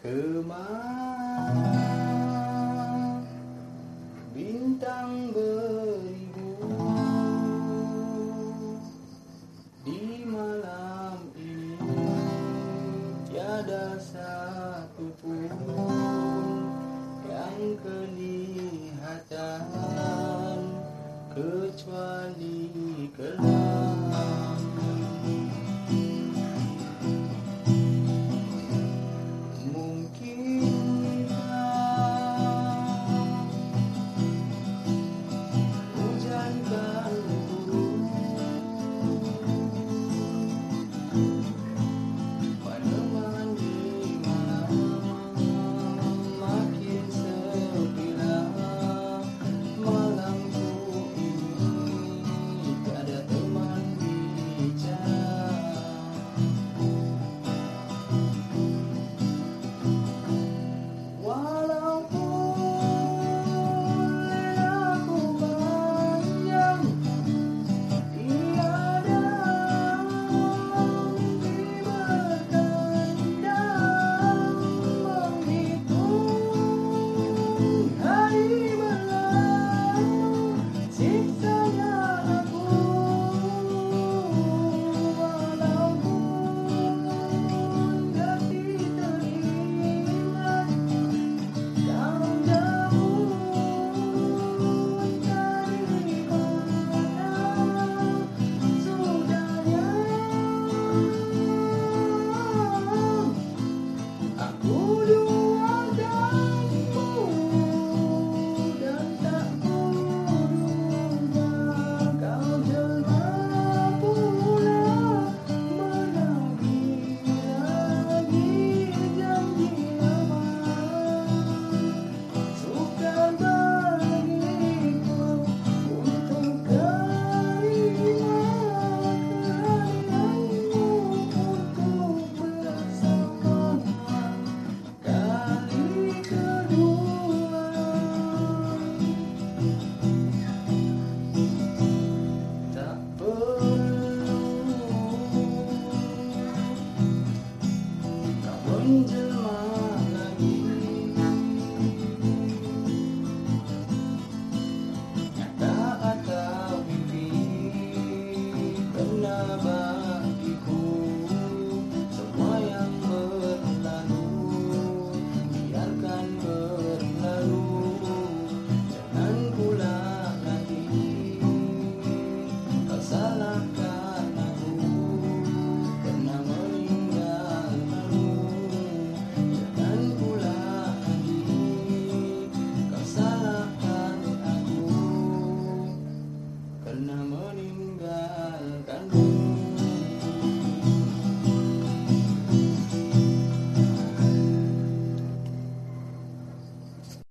Kemar. Bintang beribu di malam ini tiada satu pun yang kini mungkin wonder